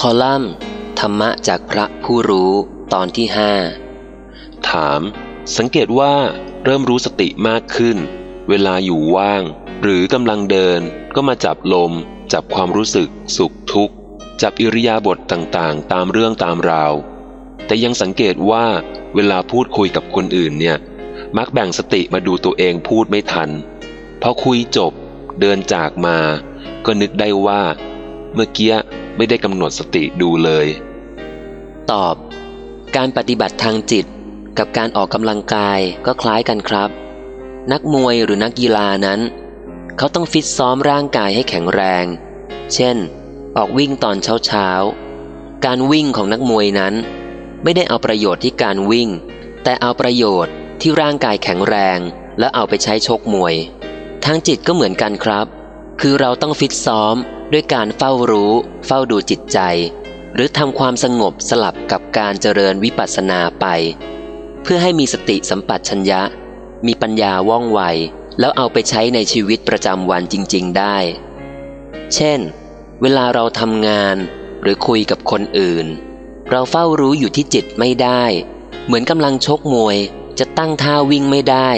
คอลัมน์ ธรรมะจากพระผู้รู้ตอนที่ห้าถาม สังเกตว่าเริ่มรู้สติมากขึ้น เวลาอยู่ว่าง หรือกำลังเดินก็มาจับลม จับความรู้สึก สุขทุกข์ จับอิริยาบถต่างๆ ตามเรื่องตามราว แต่ยังสังเกตว่าเวลาพูดคุยกับคนอื่นเนี่ย มักแบ่งสติมาดูตัวเองพูดไม่ทัน พอคุยจบ เดินจากมา ก็นึกได้ว่า เมื่อกี้ ไม่ได้กำหนดสติดูเลย ตอบ การปฏิบัติทางจิตกับการออกกำลังกายก็คล้ายกันครับ นักมวยหรือนักกีฬานั้น เขาต้องฟิตซ้อมร่างกายให้แข็งแรง เช่น ออกวิ่งตอนเช้าเช้าการวิ่งของนักมวยนั้น ไม่ได้เอาประโยชน์ที่การวิ่ง แต่เอาประโยชน์ที่ร่างกายแข็งแรง แล้วเอาไปใช้ชกมวย ทางจิตก็เหมือนกันครับ คือเราต้องฟิตซ้อมด้วยการเฝ้ารู้ เฝ้าดูจิตใจ หรือทำความสงบสลับกับการเจริญวิปัสสนาไป เพื่อให้มีสติสัมปชัญญะ มีปัญญาว่องไว แล้วเอาไปใช้ในชีวิตประจำวันจริง ๆ ได้ เช่น เวลาเราทำงานหรือคุยกับคนอื่น เราเฝ้ารู้อยู่ที่จิตไม่ได้ เหมือนกำลังชกมวยจะตั้งท่าวิ่งไม่ได้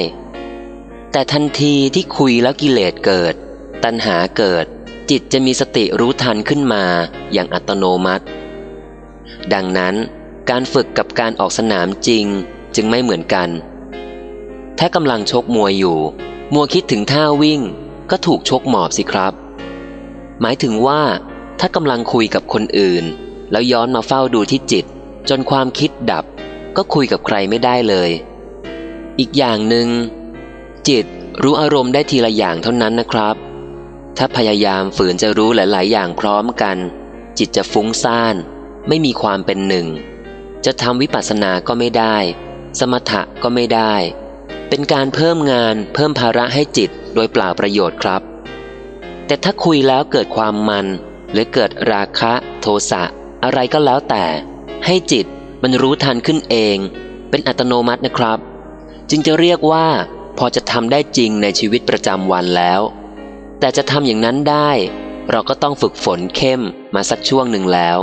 แต่ทันทีที่คุยแล้วกิเลสเกิด ตัณหาเกิด จิตจะมีสติรู้ทันขึ้นมาอย่างอัตโนมัติ ดังนั้นการฝึกกับการออกสนามจริงจึงไม่เหมือนกัน ถ้ากำลังชกมวยอยู่ มัวคิดถึงท่าวิ่ง ก็ถูกชกหมอบสิครับ หมายถึงว่า ถ้ากำลังคุยกับคนอื่น แล้วย้อนมาเฝ้าดูที่จิต จนความคิดดับ ก็คุยกับใครไม่ได้เลย อีกอย่างหนึ่งจิตรู้อารมณ์ได้ทีละอย่างเท่านั้นนะครับ ถ้าพยายามฝืนจะรู้หลาย ๆ อย่างพร้อมกัน จิตจะฟุ้งซ่าน ไม่มีความเป็นหนึ่ง จะทำวิปัสสนาก็ไม่ได้ สมถะก็ไม่ได้ เป็นการเพิ่มงานเพิ่มภาระให้จิตโดยเปล่าประโยชน์ครับ แต่ถ้าคุยแล้วเกิดความมัน หรือเกิดราคะโทสะอะไรก็แล้วแต่ ให้จิตมันรู้ทันขึ้นเอง เป็นอัตโนมัตินะครับ จึงจะเรียกว่าพอจะทำได้จริงในชีวิตประจำวันแล้ว แต่จะทำอย่างนั้นได้ เราก็ต้องฝึกฝนเข้มมาสักช่วงหนึ่งแล้ว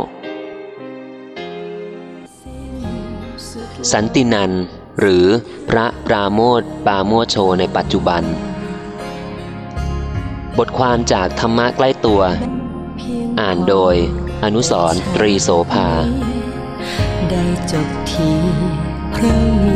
สันตินัน หรือพระปราโมทปาโมโชในปัจจุบัน บทความจากธรรมะใกล้ตัว อ่านโดย อนุสรตรีโสภา ได้จบที่พระมี